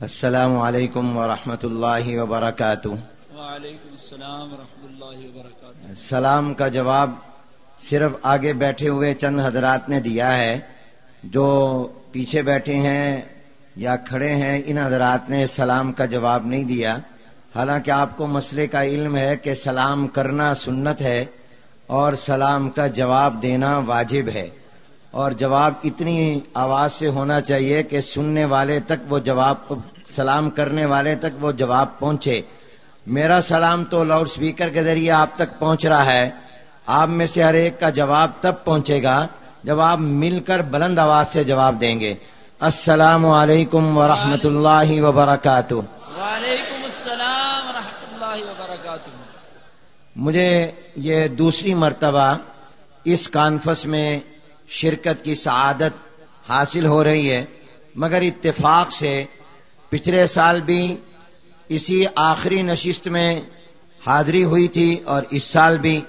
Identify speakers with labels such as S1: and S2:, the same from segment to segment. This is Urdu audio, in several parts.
S1: السلام علیکم ورحمۃ اللہ وبرکاتہ۔
S2: وعلیکم السلام ورحمۃ اللہ وبرکاتہ۔
S1: سلام کا جواب صرف آگے بیٹھے ہوئے چند حضرات نے دیا ہے۔ جو پیچھے بیٹھے ہیں یا کھڑے ہیں ان حضرات نے سلام کا جواب نہیں دیا۔ حالانکہ آپ کو مسئلے کا علم ہے کہ سلام کرنا سنت ہے اور سلام کا جواب دینا واجب ہے۔ اور جواب اتنی آواز سے ہونا چاہیے کہ سننے والے تک وہ جواب سلام کرنے والے تک وہ جواب پہنچے۔ میرا سلام تو لاؤڈ سپیکر کے ذریعے آپ تک پہنچ رہا ہے۔ آپ میں سے ہر ایک کا جواب تب پہنچے گا جب آپ مل کر بلند آواز سے جواب دیں گے۔ السلام علیکم ورحمۃ اللہ وبرکاتہ۔
S2: وعلیکم السلام ورحمۃ اللہ وبرکاتہ۔
S1: مجھے یہ دوسری مرتبہ اس کانفرنس میں شرکت کی سعادت حاصل ہو رہی ہے۔ مگر اتفاق سے پچھلے سال بھی اسی آخری نشست میں حاضری ہوئی تھی اور اس سال بھی۔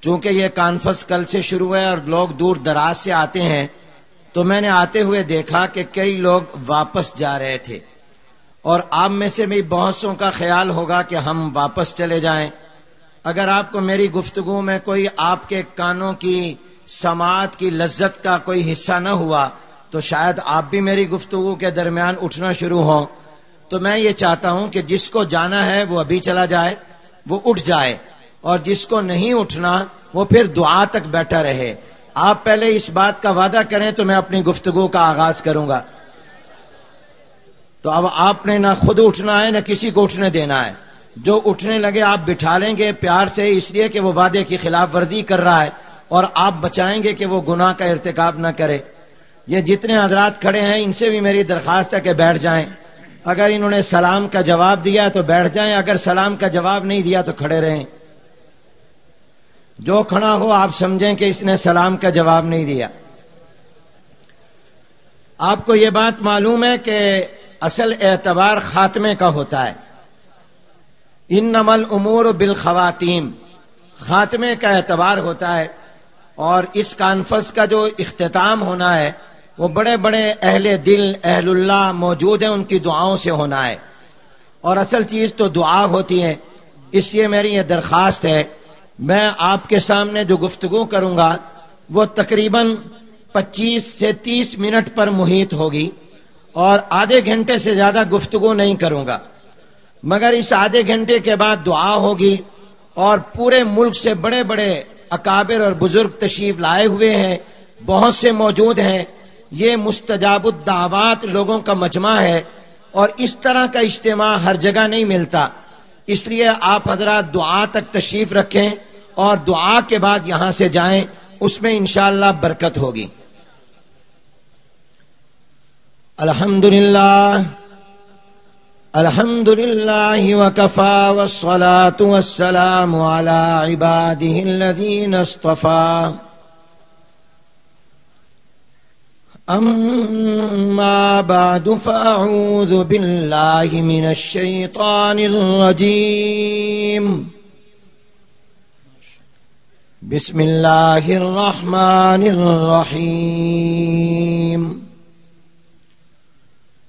S1: چونکہ یہ کانفرنس کل سے شروع ہے اور لوگ دور دراز سے آتے ہیں، تو میں نے آتے ہوئے دیکھا کہ کئی لوگ واپس جا رہے تھے۔ اور آپ میں سے بھی بہت سو کا خیال ہوگا کہ ہم واپس چلے جائیں۔ اگر آپ کو میری گفتگو میں کوئی آپ کے کانوں کی سماعت کی لذت کا کوئی حصہ نہ ہوا تو شاید آپ بھی میری گفتگو کے درمیان اٹھنا شروع ہوں۔ تو میں یہ چاہتا ہوں کہ جس کو جانا ہے وہ ابھی چلا جائے، وہ اٹھ جائے۔ اور جس کو نہیں اٹھنا، وہ پھر دعا تک بیٹھا رہے۔ آپ پہلے اس بات کا وعدہ کریں تو میں اپنی گفتگو کا آغاز کروں گا۔ تو اب آپ نے نہ خود اٹھنا ہے، نہ کسی کو اٹھنے دینا ہے۔ جو اٹھنے لگے آپ بٹھا لیں گے پیار سے، اس لیے کہ وہ وعدے کی خلاف ورزی کر رہا ہے۔ اور آپ بچائیں گے کہ وہ گناہ کا ارتکاب نہ کرے۔ یہ جتنے حضرات کھڑے ہیں، ان سے بھی میری درخواست ہے کہ بیٹھ جائیں۔ اگر انہوں نے سلام کا جواب دیا تو بیٹھ جائیں، اگر سلام کا جواب نہیں دیا تو کھڑے رہیں۔ جو کھڑا ہو، آپ سمجھیں کہ اس نے سلام کا جواب نہیں دیا۔ آپ کو یہ بات معلوم ہے کہ اصل اعتبار خاتمے کا ہوتا ہے۔ ان نمل امور بالخواتین خاتمے کا اعتبار ہوتا ہے۔ اور اس کانفرنس کا جو اختتام ہونا ہے، وہ بڑے بڑے اہل دل، اہل اللہ موجود ہیں، ان کی دعاؤں سے ہونا ہے۔ اور اصل چیز تو دعا ہوتی ہے، اس لیے میری یہ درخواست ہے، میں آپ کے سامنے جو گفتگو کروں گا، وہ تقریباً پچیس سے تیس منٹ پر محیط ہوگی اور آدھے گھنٹے سے زیادہ گفتگو نہیں کروں گا۔ مگر اس آدھے گھنٹے کے بعد دعا ہوگی اور پورے ملک سے بڑے بڑے اکابر اور بزرگ تشریف لائے ہوئے ہیں، بہت سے موجود ہیں۔ یہ مستجاب الدعوات لوگوں کا مجمع ہے اور اس طرح کا اجتماع ہر جگہ نہیں ملتا۔ اس لیے آپ حضرات دعا تک تشریف رکھیں اور دعا کے بعد یہاں سے جائیں، اس میں انشاءاللہ برکت ہوگی۔ الحمد للہ الحمد للہ وكفى والصلاة والسلام على عباده الذين اصطفى. أما بعد فأعوذ بالله من الشيطان الرجيم. بسم الله الرحمن الرحيم.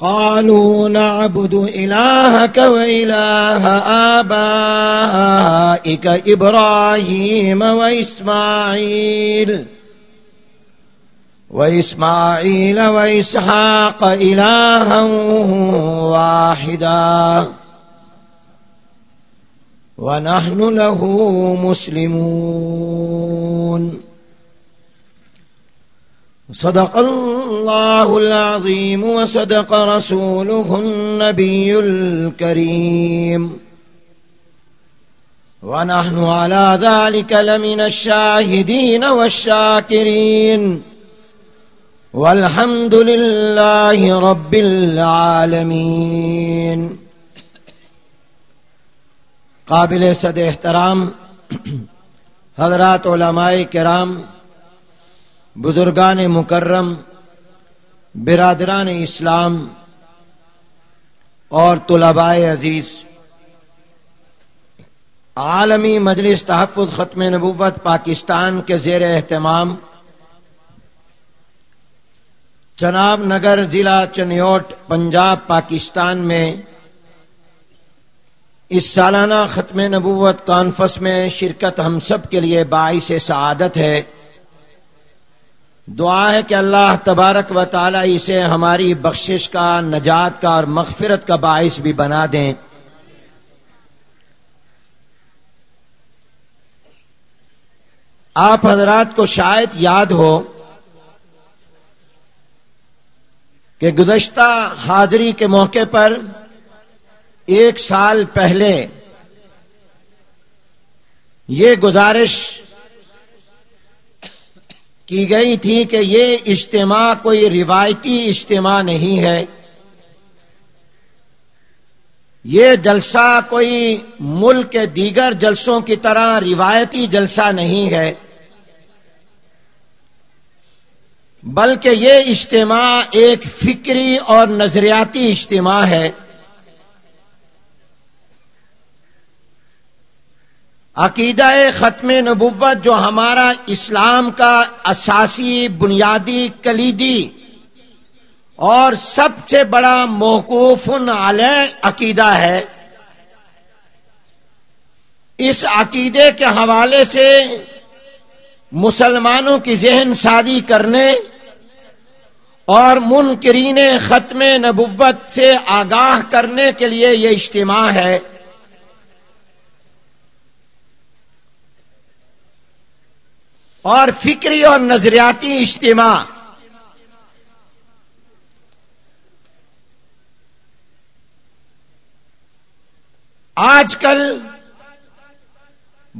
S1: قالوا نعبد إلهك وإله آبائك إبراهيم وإسماعيل وإسماعيل وإسحاق إلها واحدا ونحن له مسلمون. صدق الله العظيم وصدق رسوله النبي الكريم. ونحن على ذلك لمن الشاهدين والشاكرين. والحمد لله رب العالمين. قابل صد احترام حضرات علماء کرام بزرگان مکرم، برادران اسلام اور طلباء عزیز، عالمی مجلس تحفظ ختم نبوت پاکستان کے زیر اہتمام چناب نگر ضلع چنیوٹ، پنجاب، پاکستان میں اس سالانہ ختم نبوت کانفرنس میں شرکت ہم سب کے لیے باعث سعادت ہے۔ دعا ہے کہ اللہ تبارک و تعالی اسے ہماری بخشش کا، نجات کا اور مغفرت کا باعث بھی بنا دیں۔ آپ حضرات کو شاید یاد ہو کہ گزشتہ حاضری کے موقع پر ایک سال پہلے یہ گزارش کی گئی تھی کہ یہ اجتماع کوئی روایتی اجتماع نہیں ہے۔ یہ جلسہ کوئی ملک کے دیگر جلسوں کی طرح روایتی جلسہ نہیں ہے۔ بلکہ یہ اجتماع ایک فکری اور نظریاتی اجتماع ہے۔ عقیدہ ختم نبوت جو ہمارا اسلام کا اساسی بنیادی کلیدی اور سب سے بڑا موقوف علیہ عقیدہ ہے۔ اس عقیدے کے حوالے سے مسلمانوں کی ذہن سازی کرنے اور منکرین ختم نبوت سے آگاہ کرنے کے لیے یہ اجتماع ہے۔ اور فکری اور نظریاتی اجتماع۔ آج کل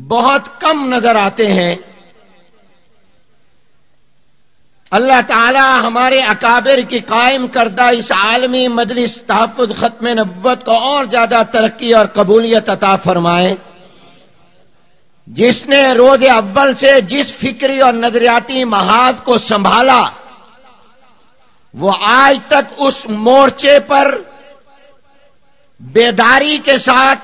S1: بہت کم نظر آتے ہیں۔ اللہ تعالی ہمارے اکابر کی قائم کردہ اس عالمی مجلس تحفظ ختم نبوت کو اور زیادہ ترقی اور قبولیت عطا فرمائے۔ جس نے روز اول سے جس فکری اور نظریاتی محاذ کو سنبھالا، وہ آج تک اس مورچے پر بیداری کے ساتھ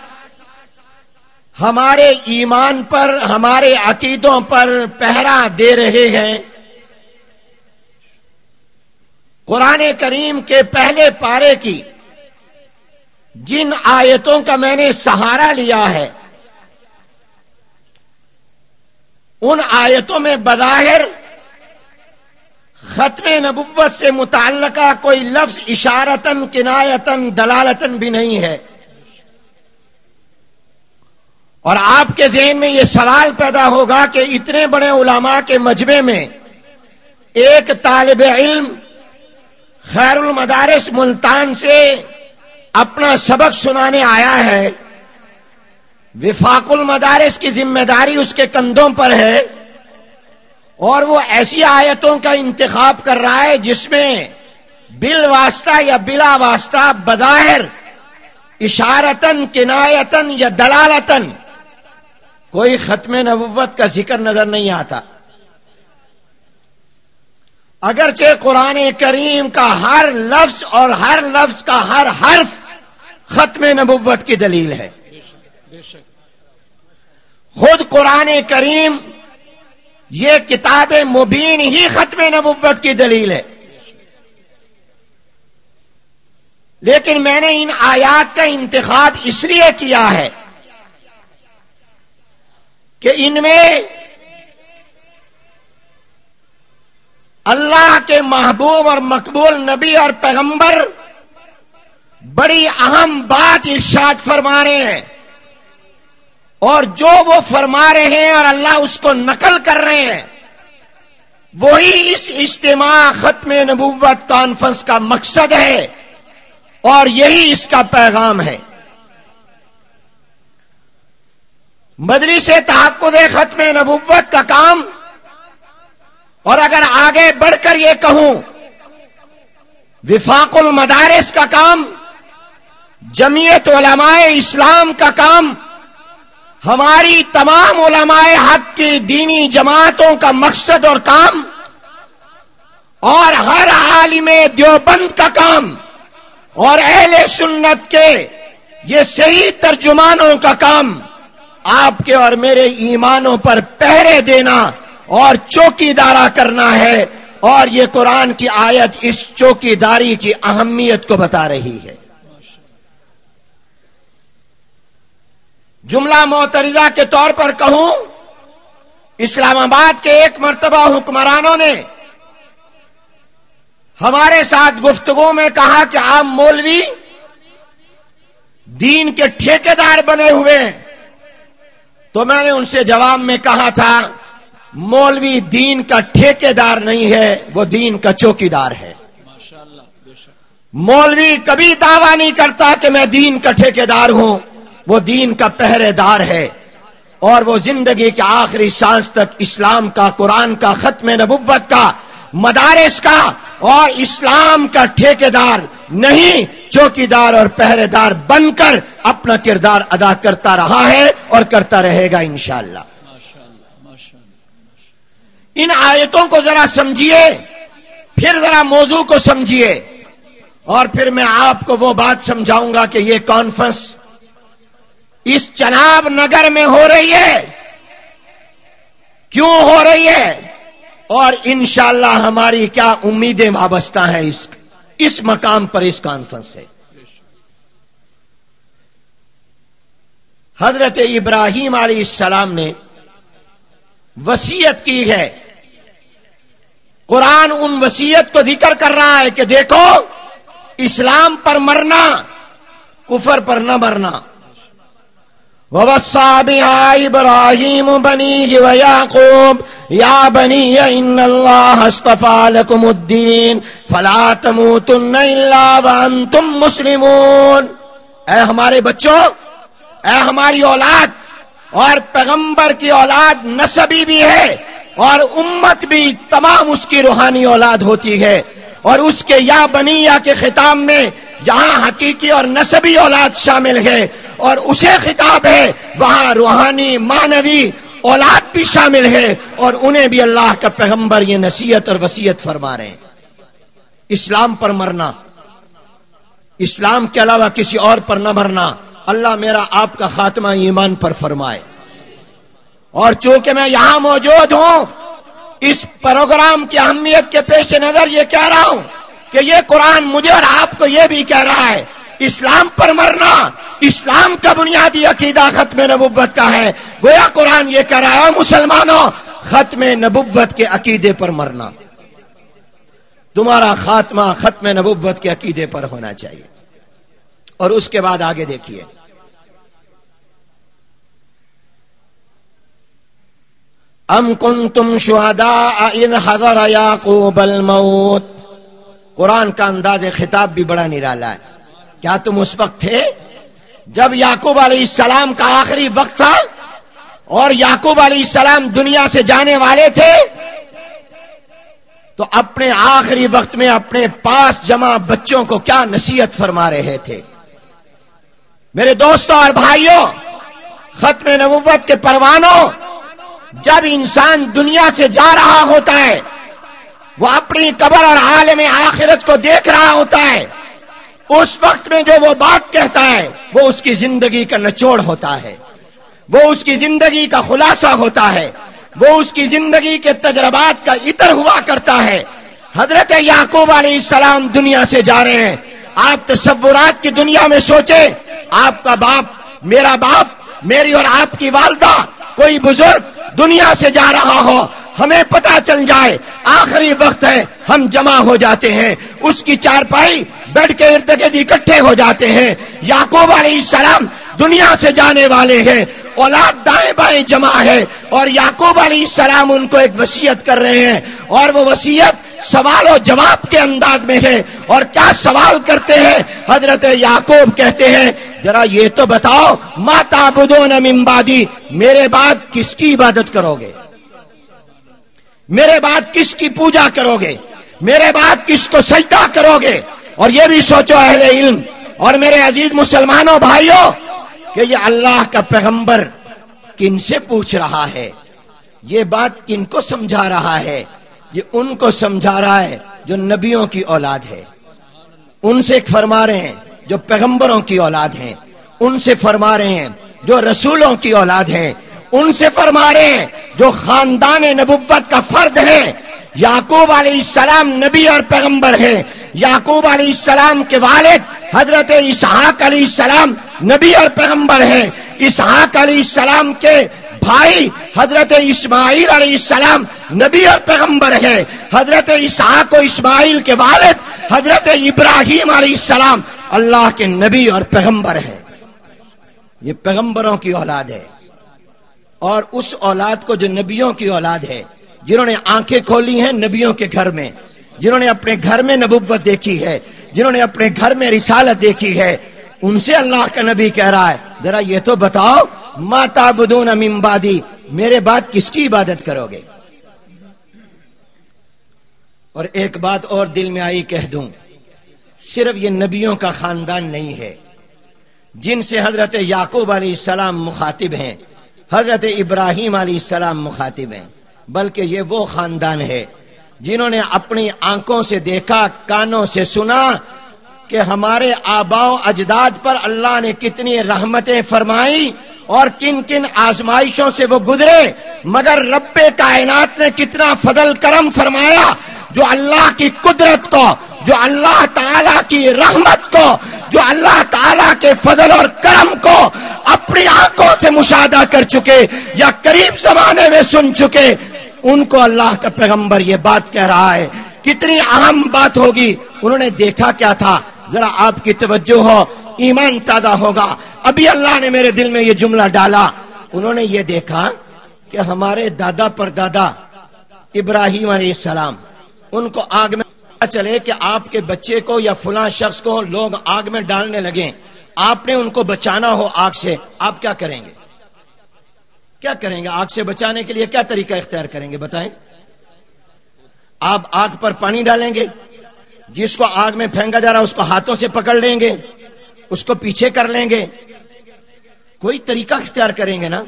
S1: ہمارے ایمان پر، ہمارے عقیدوں پر پہرا دے رہے ہیں۔ قرآن کریم کے پہلے پارے کی جن آیتوں کا میں نے سہارا لیا ہے ان آیتوں میں بظاہر ختم نبوت سے متعلقہ کوئی لفظ اشارتن کنایتن دلالتن بھی نہیں ہے۔ اور آپ کے ذہن میں یہ سوال پیدا ہوگا کہ اتنے بڑے علماء کے مجمع میں ایک طالب علم خیر المدارس ملتان سے اپنا سبق سنانے آیا ہے۔ وفاق المدارس کی ذمہ داری اس کے کندھوں پر ہے اور وہ ایسی آیتوں کا انتخاب کر رہا ہے جس میں بل واسطہ یا بلا واسطہ بظاہر اشارتن کنایتن یا دلالتن کوئی ختم نبوت کا ذکر نظر نہیں آتا۔ اگرچہ قرآن کریم کا ہر لفظ اور ہر لفظ کا ہر حرف ختم نبوت کی دلیل ہے۔ خود قرآن کریم یہ کتاب مبین ہی ختم نبوت کی دلیل ہے۔ لیکن میں نے ان آیات کا انتخاب اس لیے کیا ہے کہ ان میں اللہ کے محبوب اور مقبول نبی اور پیغمبر بڑی اہم بات ارشاد فرما رہے ہیں۔ اور جو وہ فرما رہے ہیں اور اللہ اس کو نقل کر رہے ہیں، وہی اس اجتماع ختم نبوت کانفرنس کا مقصد ہے اور یہی اس کا پیغام ہے۔ مدری سے تحفظ ختم نبوت کا کام، اور اگر آگے بڑھ کر یہ کہوں، وفاق المدارس کا کام، جمعیت علماء اسلام کا کام ہماری تمام علماء حق کی دینی جماعتوں کا مقصد اور کام اور ہر عالم دیوبند کا کام اور اہل سنت کے یہ صحیح ترجمانوں کا کام آپ کے اور میرے ایمانوں پر پہرے دینا اور چوکی دارا کرنا ہے اور یہ قرآن کی آیت اس چوکی داری کی اہمیت کو بتا رہی ہے۔ جملہ معترضہ کے طور پر کہوں، اسلام آباد کے ایک مرتبہ حکمرانوں نے ہمارے ساتھ گفتگو میں کہا کہ آپ مولوی دین کے ٹھیکیدار بنے ہوئے ہیں۔ تو میں نے ان سے جواب میں کہا تھا، مولوی دین کا ٹھیکیدار نہیں ہے، وہ دین کا چوکی دار ہے۔ مولوی کبھی دعویٰ نہیں کرتا کہ میں دین کا ٹھیکیدار ہوں۔ وہ دین کا پہرے دار ہے اور وہ زندگی کے آخری سانس تک اسلام کا، قرآن کا، ختم نبوت کا، مدارس کا اور اسلام کا ٹھیکیدار نہیں چوکی دار اور پہرے دار بن کر اپنا کردار ادا کرتا رہا ہے اور کرتا رہے گا انشاءاللہ۔ ان آیتوں کو ذرا سمجھیے، پھر ذرا موضوع کو سمجھیے اور پھر میں آپ کو وہ بات سمجھاؤں گا کہ یہ کانفرنس اس چناب نگر میں ہو رہی ہے۔ کیوں ہو رہی ہے؟ اور انشاءاللہ ہماری کیا امیدیں وابستہ ہیں اس اس مقام پر اس کانفرنس سے۔ حضرت ابراہیم علیہ السلام نے وسیعت کی ہے۔ قرآن ان وسیعت کو ذکر کر رہا ہے کہ دیکھو، اسلام پر مرنا، کفر پر نہ مرنا۔ ووصى بها إبراهيم بنيه ويعقوب، يا بني إن الله اصطفى لكم الدين، فلا تموتن إلا وأنتم مسلمون۔ اے ہمارے بچوں، اے ہماری اولاد، اور پیغمبر کی اولاد نسبی بھی ہے، اور امت بھی تمام اس کی روحانی اولاد ہوتی ہے۔ اور اس کے یا بنیا کے خطاب میں جہاں حقیقی اور نسبی اولاد شامل ہے اور اسے خطاب ہے، وہاں روحانی مانوی اولاد بھی شامل ہے اور انہیں بھی اللہ کا پیغمبر یہ نصیحت اور وسیعت فرما رہے ہیں۔ اسلام پر مرنا، اسلام کے علاوہ کسی اور پر نہ مرنا، اللہ میرا آپ کا خاتمہ ایمان پر فرمائے۔ اور چونکہ میں یہاں موجود ہوں، اس پروگرام کی اہمیت کے پیش نظر یہ کہہ رہا ہوں کہ یہ قرآن مجھے اور آپ کو یہ بھی کہہ رہا ہے اسلام پر مرنا، اسلام کا بنیادی عقیدہ ختم نبوت کا ہے۔ گویا قرآن یہ کہہ رہا ہے مسلمانوں، ختم نبوت کے عقیدے پر مرنا۔ تمہارا خاتمہ ختم نبوت کے عقیدے پر ہونا چاہیے۔ اور اس کے بعد آگے دیکھیے۔ ام کن تم شہدا حضر یعقوب الموت۔ قرآن کا انداز خطاب بھی بڑا نرالا ہے۔ کیا تم اس وقت تھے جب یعقوب علیہ السلام کا آخری وقت تھا اور یعقوب علیہ السلام دنیا سے جانے والے تھے؟ تو اپنے آخری وقت میں اپنے پاس جمع بچوں کو کیا نصیحت فرما رہے تھے؟ میرے دوستوں اور بھائیوں، ختم نبوت کے پروانوں، جب انسان دنیا سے جا رہا ہوتا ہے، وہ اپنی قبر اور عالم آخرت کو دیکھ رہا ہوتا ہے۔ اس وقت میں جو وہ بات کہتا ہے، وہ اس کی زندگی کا نچوڑ ہوتا ہے۔ وہ اس کی زندگی کا خلاصہ ہوتا ہے۔ وہ اس کی زندگی کے تجربات کا اتر ہوا کرتا ہے۔ حضرت یعقوب علیہ السلام دنیا سے جا رہے ہیں۔ آپ تصورات کی دنیا میں سوچے آپ کا باپ، میرا باپ، میری اور آپ کی والدہ، کوئی بزرگ دنیا سے جا رہا ہو، ہمیں پتا چل جائے، آخری وقت ہے، ہم جمع ہو جاتے ہیں۔ اس کی چارپائی بیڈ کے ارد گرد اکٹھے ہو جاتے ہیں۔ یعقوب علیہ السلام دنیا سے جانے والے ہیں۔ اولاد دائیں بائیں جمع ہے۔ اور یعقوب علیہ السلام ان کو ایک وسیعت کر رہے ہیں۔ اور وہ وسیعت سوال و جواب کے انداز میں ہے۔ اور کیا سوال کرتے ہیں؟ حضرت یعقوب کہتے ہیں، ذرا یہ تو بتاؤ ماتا بدون امبادی میرے بعد کس کی عبادت کرو گے؟ میرے بعد کس کی پوجا کرو گے؟ میرے بعد کس کو سجدہ کرو گے؟ اور یہ بھی سوچو اہل علم اور میرے عزیز مسلمانوں بھائیوں کہ یہ اللہ کا پیغمبر کن سے پوچھ رہا ہے؟ یہ بات کن کو سمجھا رہا ہے؟ یہ ان کو سمجھا رہا ہے جو نبیوں کی اولاد ہے۔ ان سے فرما رہے ہیں جو پیغمبروں کی اولاد ہیں۔ ان سے فرما رہے ہیں جو رسولوں کی اولاد ہیں۔ ان سے فرما رہے ہیں جو خاندان نبوت کا فرد ہے یعقوب علیہ السلام نبی اور پیغمبر ہے یعقوب علیہ السلام کے والد، حضرت اسحاق علیہ السلام نبی اور پیغمبر ہے اسحاق علیہ السلام کے بھائی، حضرت اسماعیل علیہ السلام نبی اور پیغمبر ہے حضرت اسحاق و اسماعیل کے والد، حضرت ابراہیم علیہ السلام اللہ کے نبی اور پیغمبر ہے یہ پیغمبروں کی اولاد ہے۔ اور اس اولاد کو جو نبیوں کی اولاد ہے، جنہوں نے آنکھیں کھولی ہیں نبیوں کے گھر میں جنہوں نے اپنے گھر میں نبوت دیکھی ہے، جنہوں نے اپنے گھر میں رسالت دیکھی ہے، ان سے اللہ کا نبی کہہ رہا ہے، ذرا یہ تو بتاؤ ماتا بدون امبادی میرے بعد کس کی عبادت کرو گے؟ اور ایک بات اور دل میں آئی کہہ دوں، صرف یہ نبیوں کا خاندان نہیں ہے، جن سے حضرت یعقوب علیہ السلام مخاطب ہیں، حضرت ابراہیم علیہ السلام مخاطب ہیں، بلکہ یہ وہ خاندان ہے جنہوں نے اپنی آنکھوں سے دیکھا، کانوں سے سنا کہ ہمارے آبا و اجداد پر اللہ نے کتنی رحمتیں فرمائی اور کن کن آزمائشوں سے وہ گزرے۔ مگر رب کائنات نے کتنا فضل کرم فرمایا، جو اللہ کی قدرت کو، جو اللہ تعالی کی رحمت کو، جو اللہ تعالی کے فضل اور کرم کو اپنی آنکھوں سے مشاہدہ کر چکے یا قریب زمانے میں سن چکے۔ ان کو اللہ کا پیغمبر یہ بات کہہ رہا ہے، کتنی اہم بات ہوگی۔ انہوں نے دیکھا کیا تھا؟ ذرا آپ کی توجہ ہو، ایمان تازہ ہوگا۔ ابھی اللہ نے میرے دل میں یہ جملہ ڈالا۔ انہوں نے یہ دیکھا کہ ہمارے دادا پر دادا ابراہیم علیہ السلام، ان کو آگ میں چلے کہ آپ کے بچے کو یا فلاں شخص کو لوگ آگ میں ڈالنے لگے آپ نے ان کو بچانا ہو آگ سے، آپ کیا کریں گے؟ کیا کریں گے؟ آگ سے بچانے کے لیے کیا طریقہ اختیار کریں گے؟ بتائیں۔ آپ آگ پر پانی ڈالیں گے، جس کو آگ میں پھینکا جا رہا اس کو ہاتھوں سے پکڑ لیں گے، اس کو پیچھے کر لیں گے۔ کوئی طریقہ اختیار کریں گے نا؟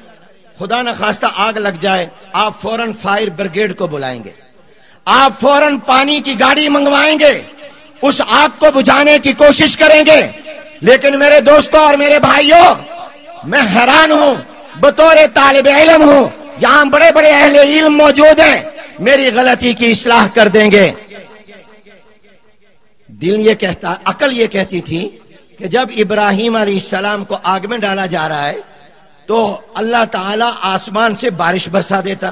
S1: خدا نہ خواستہ آگ لگ جائے، آپ فوراً فائر بریگیڈ کو بلائیں گے۔ آپ فوراً پانی کی گاڑی منگوائیں گے، اس آگ کو بجھانے کی کوشش کریں گے۔ لیکن میرے دوستوں اور میرے بھائیوں، میں حیران ہوں بطور طالب علم ہوں۔ یہاں بڑے بڑے اہل علم موجود ہیں۔ میری غلطی کی اصلاح کر دیں گے۔ دل یہ کہتا، عقل یہ کہتی تھی کہ جب ابراہیم علیہ السلام کو آگ میں ڈالا جا رہا ہے، تو اللہ تعالی آسمان سے بارش برسا دیتا۔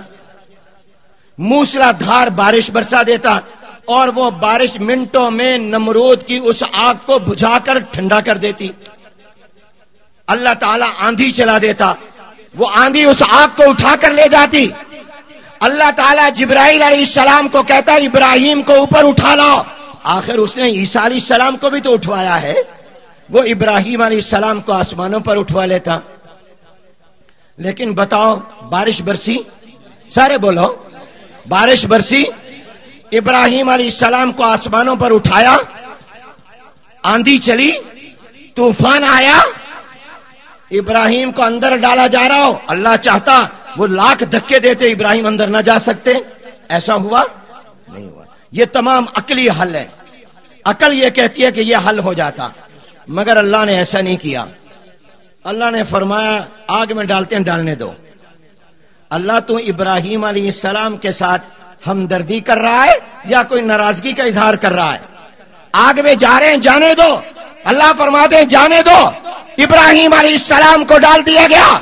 S1: موسلا دھار بارش برسا دیتا۔ اور وہ بارش منٹوں میں نمرود کی اس آگ کو بجھا کر ٹھنڈا کر دیتی۔ اللہ تعالیٰ آندھی چلا دیتا۔ وہ آندھی اس آگ کو اٹھا کر لے جاتی۔ اللہ تعالیٰ جبرائیل علیہ السلام کو کہتا ابراہیم کو اوپر اٹھا لاؤ۔ آخر اس نے عیسیٰ علیہ السلام کو بھی تو اٹھوایا ہے۔ وہ ابراہیم علیہ السلام کو آسمانوں پر اٹھوا لیتا۔ لیکن بتاؤ، بارش برسی؟ سارے بولو۔ بارش برسی؟ ابراہیم علیہ السلام کو آسمانوں پر اٹھایا۔ آندھی چلی، طوفان آیا۔ ابراہیم کو اندر ڈالا جا رہا ہو، اللہ چاہتا وہ لاکھ دھکے دیتے ابراہیم اندر نہ جا سکتے۔ ایسا ہوا؟ نہیں ہوا۔ یہ تمام عقلی حل ہے۔ عقل یہ کہتی ہے کہ یہ حل ہو جاتا۔ مگر اللہ نے ایسا نہیں کیا۔ اللہ نے فرمایا، آگ میں ڈالتے ہیں، ڈالنے دو۔ اللہ تو ابراہیم علیہ السلام کے ساتھ ہمدردی کر رہا ہے یا کوئی ناراضگی کا اظہار کر رہا ہے؟ آگ میں جا رہے ہیں، جانے دو۔ اللہ فرماتے ہیں جانے دو۔ ابراہیم علیہ السلام کو ڈال دیا گیا۔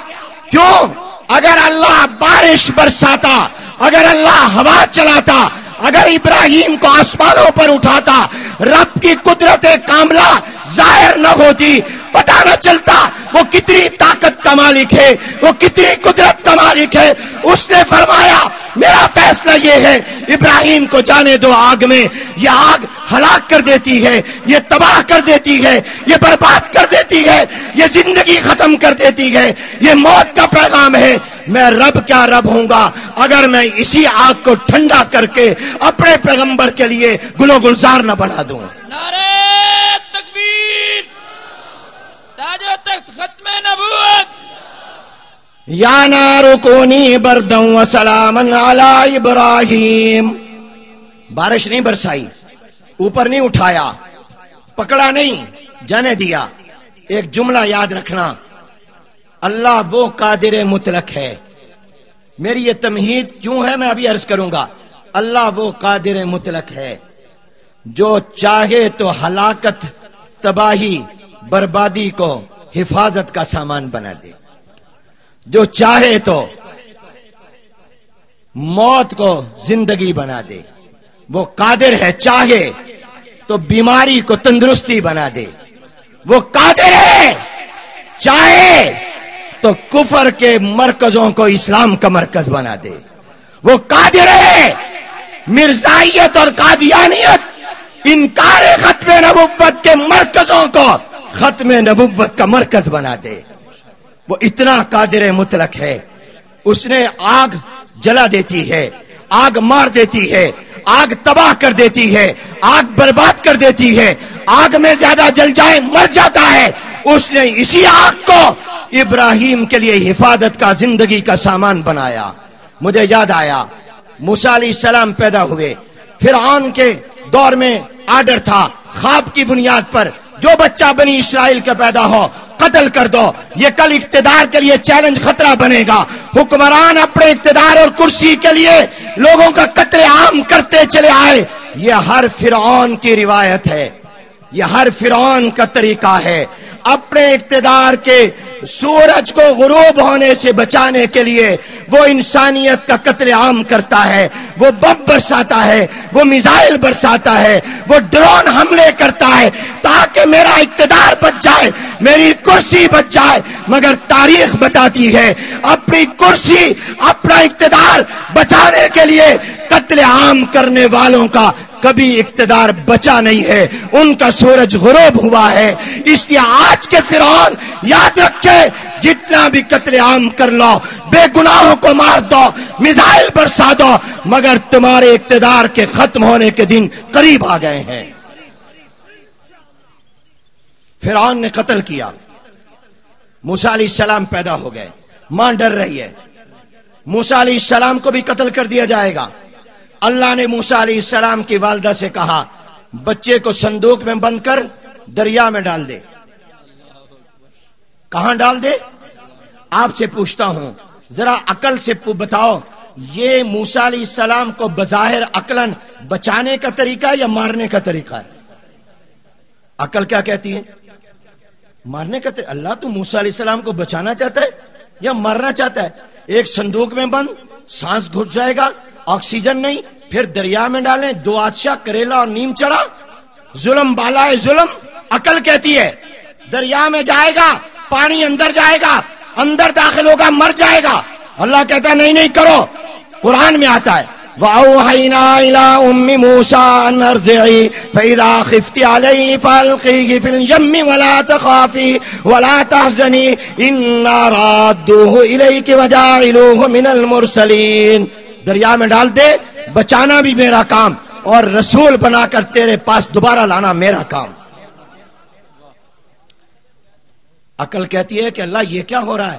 S1: کیوں؟ اگر اللہ بارش برساتا، اگر اللہ ہوا چلاتا، اگر ابراہیم کو آسمانوں پر اٹھاتا، رب کی قدرت کاملہ ظاہر نہ ہوتی پتا نہ چلتا وہ کتنی طاقت کا مالک ہے، وہ کتنی قدرت کا مالک ہے۔ اس نے فرمایا، میرا فیصلہ یہ ہے، ابراہیم کو جانے دو آگ میں، یہ آگ ہلاک کر دیتی ہے، یہ تباہ کر دیتی ہے، یہ برباد کر دیتی ہے، یہ زندگی ختم کر دیتی ہے، یہ موت کا پیغام ہے۔ میں رب کیا رب ہوں گا؟ اگر میں اسی آگ کو ٹھنڈا کر کے اپنے پیغمبر کے لیے گلو گلزار نہ بنا دوں
S2: نعرہ تکبیر تاج و تخت ختم نبوت!
S1: یا نارکونی بردوں و سلام علی ابراہیم۔ بارش نہیں برسائی، اوپر نہیں اٹھایا، پکڑا نہیں، جانے دیا۔ ایک جملہ یاد رکھنا، اللہ وہ قادر مطلق ہے۔ میری یہ تمہید کیوں ہے؟ میں ابھی عرض کروں گا، اللہ وہ قادر مطلق ہے۔ جو چاہے تو ہلاکت، تباہی، بربادی کو حفاظت کا سامان بنا دے۔ جو چاہے تو موت کو زندگی بنا دے۔ وہ قادر ہے، چاہے تو بیماری کو تندرستی بنا دے۔ وہ قادر ہے، چاہے تو کفر کے مرکزوں کو اسلام کا مرکز بنا دے۔ وہ قادر ہے، مرزائیت اور قادیانیت انکار ختم نبوت کے مرکزوں کو ختم نبوت کا مرکز بنا دے۔ وہ اتنا قادر مطلق ہے۔ اس نے آگ جلا دیتی ہے، آگ مار دیتی ہے، آگ تباہ کر دیتی ہے، آگ برباد کر دیتی ہے۔ آگ میں زیادہ جل جائے مر جاتا ہے۔ اس نے اسی آگ کو ابراہیم کے لیے حفاظت کا، زندگی کا سامان بنایا۔ مجھے یاد آیا، موسیٰ علیہ السلام پیدا ہوئے۔ فرعون کے دور میں آرڈر تھا، خواب کی بنیاد پر جو بچہ بنی اسرائیل کا پیدا ہو، قتل کر دو۔ یہ کل اقتدار کے لیے چیلنج خطرہ بنے گا۔ حکمران اپنے اقتدار اور کرسی کے لیے لوگوں کا قتل عام کرتے چلے آئے۔ یہ ہر فرعون کی روایت ہے۔ یہ ہر فرعون کا طریقہ ہے۔ اپنے اقتدار کے سورج کو غروب ہونے سے بچانے کے لیے وہ انسانیت کا قتل عام کرتا ہے، وہ بم برساتا ہے، وہ میزائل برساتا ہے، وہ ڈرون حملے کرتا ہے تاکہ میرا اقتدار بچ جائے، میری کرسی بچ جائے۔ مگر تاریخ بتاتی ہے اپنی کرسی، اپنا اقتدار بچانے کے لیے قتل عام کرنے والوں کا کبھی اقتدار بچا نہیں ہے۔ ان کا سورج غروب ہوا ہے۔ اس لیے آج کے فرعون یاد رکھے، جتنا بھی قتل عام کر لو، بے گناہوں کو مار دو، میزائل برسا دو، مگر تمہارے اقتدار کے ختم ہونے کے دن قریب آ گئے ہیں۔ فرعون نے قتل کیا۔ موسیٰ علیہ السلام پیدا ہو گئے۔ ماں ڈر رہی ہے۔ موسیٰ علیہ السلام کو بھی قتل کر دیا جائے گا۔ اللہ نے موسا علیہ السلام کی والدہ سے کہا، بچے کو صندوق میں بند کر دریا میں ڈال دے۔ کہاں ڈال دے؟ آپ سے پوچھتا ہوں، ذرا عقل سے بتاؤ، یہ موسا علیہ السلام کو بظاہر عقلن بچانے کا طریقہ یا مارنے کا طریقہ ہے؟ عقل کیا کہتی ہے؟ مارنے کا طریقہ؟ اللہ تو موسا علیہ السلام کو بچانا چاہتا ہے یا مارنا چاہتا ہے؟ ایک صندوق میں بند، سانس گھٹ جائے گا، آکسیجن نہیں پھر دریا میں ڈالیں، دو آدشاہ کریلا اور نیم چڑھا۔ ظلم بالا ہے، ظلم عقل کہتی ہے۔ دریا میں جائے گا، پانی اندر جائے گا، اندر داخل ہوگا، مر جائے گا۔ اللہ کہتا ہے، نہیں نہیں کرو۔ قرآن میں آتا ہے، وَأَوْحَيْنَا إِلَىٰ أُمِّ مُوسَىٰ أَنْ أَرْضِعِي فَإِذَا خِفْتِ عَلَيْهِ فَأَلْقِيهِ فِي الْيَمِّ وَلَا تَخَافِي وَلَا تَحْزَنِي إِنَّا رَادُّوهُ إِلَيْكِ وَجَاعِلُوهُ مِنَ الْمُرْسَلِينَ۔ دریا میں ڈال دے بچانا بھی میرا کام اور رسول بنا کر تیرے پاس دوبارہ لانا میرا کام۔ عقل کہتی ہے کہ اللہ یہ کیا ہو رہا ہے؟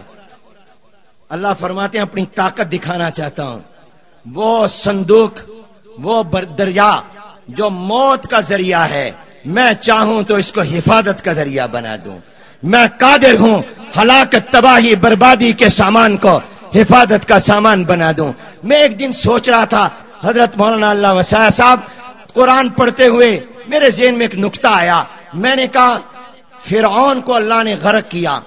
S1: اللہ فرماتے ہیں، اپنی طاقت دکھانا چاہتا ہوں۔ وہ صندوق، وہ دریا جو موت کا ذریعہ ہے، میں چاہوں تو اس کو حفاظت کا ذریعہ بنا دوں۔ میں قادر ہوں ہلاکت تباہی، بربادی کے سامان کو حفاظت کا سامان بنا دوں۔ میں ایک دن سوچ رہا تھا حضرت مولانا اللہ وسیع صاحب قرآن پڑھتے ہوئے میرے ذہن میں ایک نقطہ آیا۔ میں نے کہا، فرعون کو اللہ نے غرق کیا،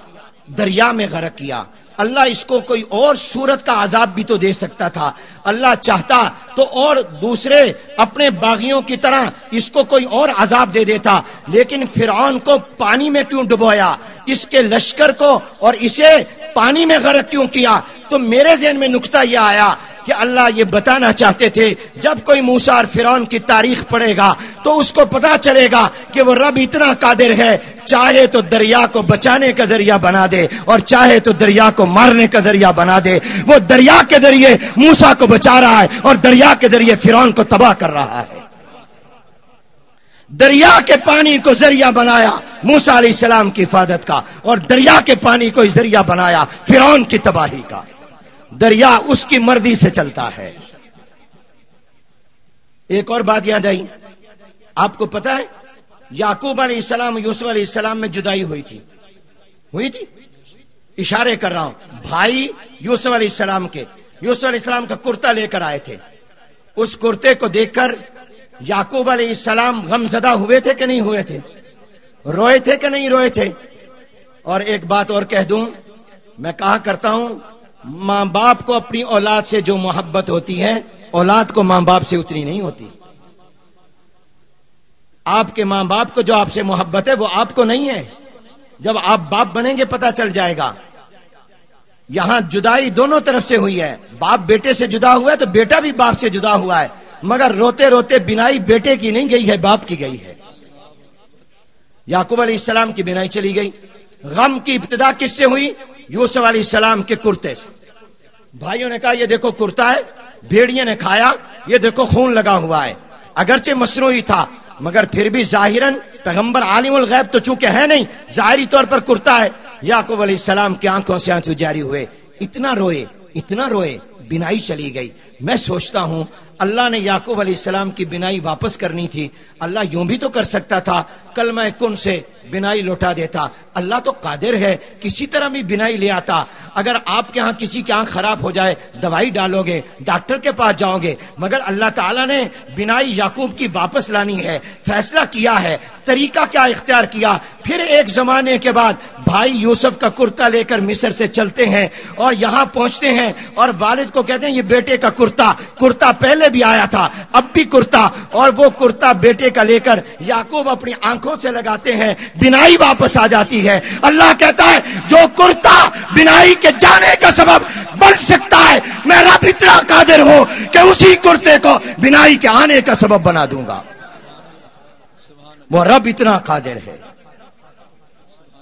S1: دریا میں غرق کیا۔ اللہ اس کو کوئی اور صورت کا عذاب بھی تو دے سکتا تھا۔ اللہ چاہتا تو اور دوسرے اپنے باغیوں کی طرح اس کو کوئی اور عذاب دے دیتا۔ لیکن فرعون کو پانی میں کیوں ڈبویا؟ اس کے لشکر کو اور اسے پانی میں غرق کیوں کیا؟ تو میرے ذہن میں نقطہ یہ آیا کہ اللہ یہ بتانا چاہتے تھے، جب کوئی موسار فرون کی تاریخ پڑے گا تو اس کو پتا چلے گا کہ وہ رب اتنا قادر ہے، چاہے تو دریا کو بچانے کا ذریعہ بنا دے اور چاہے تو دریا کو مارنے کا ذریعہ بنا دے۔ وہ دریا کے ذریعے موسا کو بچا رہا ہے اور دریا کے ذریعے فرون کو تباہ کر رہا ہے۔ دریا کے پانی کو ذریعہ بنایا موسا علیہ السلام کی حفاظت کا اور دریا کے پانی کو ذریعہ بنایا فرون کی تباہی کا۔ دریا اس کی مرضی سے چلتا ہے۔ ایک اور بات یاد آئی۔ آپ کو پتا ہے، یعقوب علیہ السلام، یوسف علیہ السلام میں جدائی ہوئی تھی۔ ہوئی تھی؟ اشارے کر رہا ہوں۔ بھائی یوسف علیہ السلام کے، یوسف علیہ السلام کا کرتا لے کر آئے تھے۔ اس کرتے کو دیکھ کر یعقوب علیہ السلام غم زدہ ہوئے تھے کہ نہیں ہوئے تھے؟ روئے تھے کہ نہیں روئے تھے؟ اور ایک بات اور کہہ دوں، میں کہا کرتا ہوں ماں باپ کو اپنی اولاد سے جو محبت ہوتی ہے، اولاد کو ماں باپ سے اتنی نہیں ہوتی۔ آپ کے ماں باپ کو جو آپ سے محبت ہے، وہ آپ کو نہیں ہے۔ جب آپ باپ بنیں گے پتا چل جائے گا۔ یہاں جدائی دونوں طرف سے ہوئی ہے۔ باپ بیٹے سے جدا ہوا ہے تو بیٹا بھی باپ سے جدا ہوا ہے۔ مگر روتے روتے بینائی بیٹے کی نہیں گئی ہے، باپ کی گئی ہے۔ یعقوب علیہ السلام کی بینائی چلی گئی۔ غم کی ابتدا کس سے ہوئی؟ یوسف علیہ السلام کے کرتے سے۔ بھائیوں نے کہا، یہ دیکھو کرتا ہے بھیڑیے نے کھایا، یہ دیکھو خون لگا ہوا ہے۔ اگرچہ مصنوعی تھا، مگر پھر بھی ظاہراً پیغمبر عالم الغیب تو چونکہ ہے نہیں، ظاہری طور پر کرتا ہے۔ یعقوب علیہ السلام کی آنکھوں سے آنسو جاری ہوئے۔ اتنا روئے اتنا روئے، بینائی چلی گئی۔ میں سوچتا ہوں اللہ نے یعقوب علیہ السلام کی بینائی واپس کرنی تھی۔ اللہ یوں بھی تو کر سکتا تھا۔ کل میں کن سے بینائی لوٹا دیتا۔ اللہ تو قادر ہے، کسی طرح بھی بینائی لے آتا۔ اگر آپ کے ہاں کسی کی آنکھ خراب ہو جائے، دوائی ڈالو گے، ڈاکٹر کے پاس جاؤ گے، مگر اللہ تعالیٰ نے بینائی یعقوب کی واپس لانی ہے، فیصلہ کیا ہے، طریقہ کیا اختیار کیا؟ پھر ایک زمانے کے بعد بھائی یوسف کا کرتا لے کر مصر سے چلتے ہیں اور یہاں پہنچتے ہیں اور والد کو کہتے ہیں، یہ بیٹے کا کرتا کرتا پہلے بھی آیا تھا، اب بھی کرتا، اور وہ کرتا بیٹے کا لے کر یعقوب اپنی آنکھوں سے لگاتے ہیں بینائی واپس آ جاتی ہے۔ اللہ کہتا ہے، جو کرتا بینائی کے جانے کا سبب بن سکتا ہے۔ میں رب اتنا قادر ہوں کہ اسی کرتے کو بینائی کے آنے کا سبب بنا دوں گا۔ وہ رب اتنا قادر ہے۔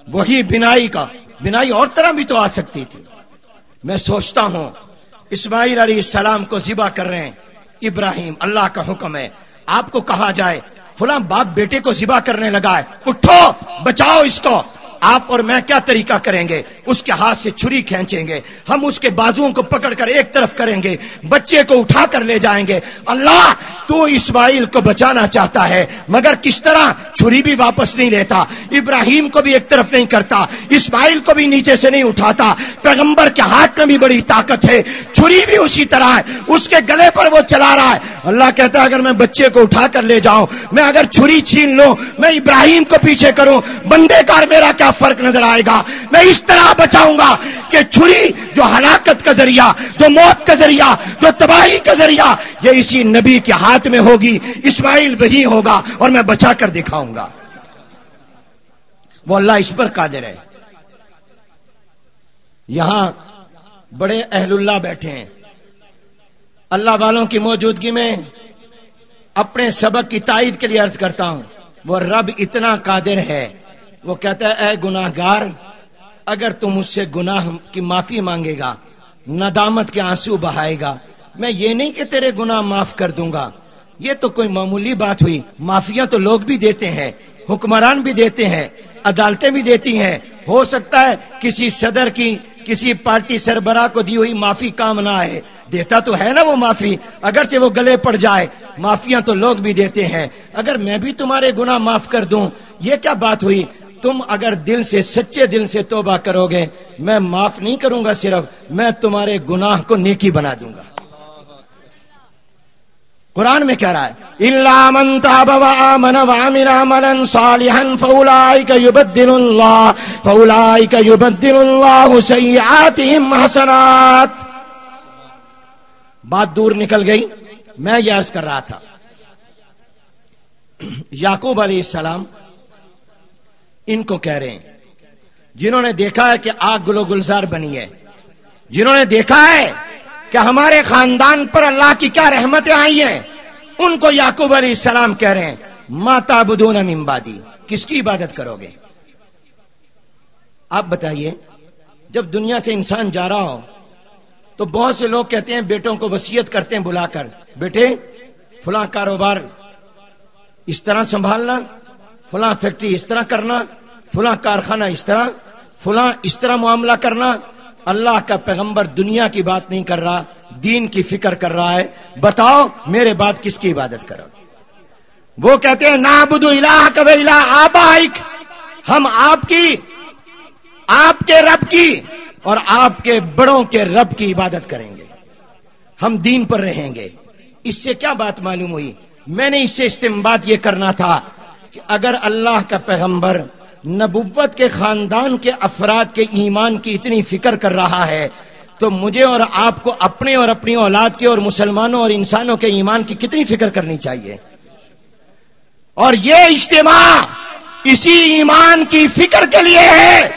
S1: وہی بینائی کا، بینائی اور طرح بھی تو آ سکتی تھی۔ میں سوچتا ہوں، اسماعیل علیہ السلام کو ذبح کر رہے ہیں۔ ابراہیم، اللہ کا حکم ہے۔ آپ کو کہا جائے، فلاں باپ بیٹے کو ذبح کرنے لگا ہے۔ اٹھو، بچاؤ اس کو۔ آپ اور میں کیا طریقہ کریں گے؟ اس کے ہاتھ سے چھری کھینچیں گے۔ ہم اس کے بازوؤں کو پکڑ کر ایک طرف کریں گے۔ بچے کو اٹھا کر لے جائیں گے۔ اللہ، تو اسماعیل کو بچانا چاہتا ہے، مگر کس طرح؟ چھری بھی واپس نہیں لیتا۔ ابراہیم کو بھی ایک طرف نہیں کرتا۔ اسماعیل کو بھی نیچے سے نہیں اٹھاتا۔ پیغمبر کے ہاتھ میں بھی بڑی طاقت ہے۔ چھری بھی اسی طرح ہے۔ اس کے گلے پر وہ چلا رہا ہے۔ اللہ کہتا ہے، اگر میں بچے کو اٹھا کر لے جاؤں، میں اگر چھری چھین لوں، میں ابراہیم کو پیچھے کروں۔ بندے کار میرا کیا فرق نظر آئے گا؟ میں اس طرح بچاؤں گا کہ چھری جو ہلاکت کا ذریعہ، جو موت کا ذریعہ، جو تباہی کا ذریعہ، یہ اسی نبی کے ہاتھ میں ہوگی، اسماعیل وہی ہوگا اور میں بچا کر دکھاؤں گا۔ وہ اللہ اس پر قادر ہے۔ یہاں بڑے اہل اللہ بیٹھے ہیں۔ اللہ والوں کی موجودگی میں اپنے سبق کی تائید کے لیے عرض کرتا ہوں۔ وہ رب اتنا قادر ہے۔ وہ کہتا ہے، اے گناہ گار اگر تم اس سے گناہ کی معافی مانگے گا، ندامت کے آنسو بہائے گا، میں یہ نہیں کہ تیرے گناہ معاف کر دوں گا. یہ تو کوئی معمولی بات ہوئی۔ معافیاں تو لوگ بھی دیتے ہیں، حکمران بھی دیتے ہیں، عدالتیں بھی دیتی ہیں۔ ہو سکتا ہے کسی صدر کی، کسی پارٹی سربراہ کو دی ہوئی معافی کام نہ آئے۔ دیتا تو ہے نا وہ معافی، اگرچہ وہ گلے پڑ جائے، معافیاں تو لوگ بھی دیتے ہیں۔ اگر میں بھی تمہارے گناہ معاف کر دوں، یہ کیا بات ہوئی؟ تم اگر دل سے سچے دل سے توبہ کرو گے میں معاف نہیں کروں گا صرف، میں تمہارے گناہ کو نیکی بنا دوں گا۔ قرآن میں کہہ رہا ہے اللہ من تاب وآمن وعمل عملا صالحا فاولئک یبدل اللہ فاولئک یبدل اللہ سیئاتهم حسنات. بات دور نکل گئی، میں یہ عرض کر رہا تھا۔ یعقوب علیہ السلام ان کو کہہ رہے ہیں۔ جنہوں نے دیکھا ہے کہ آگ گلو گلزار بنی ہے، جنہوں نے دیکھا ہے کہ ہمارے خاندان پر اللہ کی کیا رحمتیں آئی ہیں، ان کو یعقوب علیہ السلام کہہ رہے ہیں ماتا بدون ممبادی کس کی عبادت کرو گے؟ آپ بتائیے، جب دنیا سے انسان جا رہا ہو، تو بہت سے لوگ کہتے ہیں، بیٹوں کو وسیعت کرتے ہیں بلا کر بیٹے، فلاں کاروبار، اس طرح سنبھالنا فلاں فیکٹری اس طرح کرنا، فلاں کارخانہ اس طرح، فلاں اس طرح معاملہ کرنا۔ اللہ کا پیغمبر دنیا کی بات نہیں کر رہا، دین کی فکر کر رہا ہے۔ بتاؤ میرے بعد کس کی عبادت کرو؟ وہ کہتے ہیں نابد الہ کب الہ آبائک۔ ہم آپ کی، آپ کے رب کی اور آپ کے بڑوں کے رب کی عبادت کریں گے۔ ہم دین پر رہیں گے۔ اس سے کیا بات معلوم ہوئی؟ میں نے اس سے استعمال یہ کرنا تھا۔ کہ اگر اللہ کا پیغمبر نبوت کے خاندان کے افراد کے ایمان کی اتنی فکر کر رہا ہے، تو مجھے اور آپ کو اپنے اور اپنی اولاد کے اور مسلمانوں اور انسانوں کے ایمان کی کتنی فکر کرنی چاہیے۔ اور یہ اجتماع اسی ایمان کی فکر کے لیے ہے،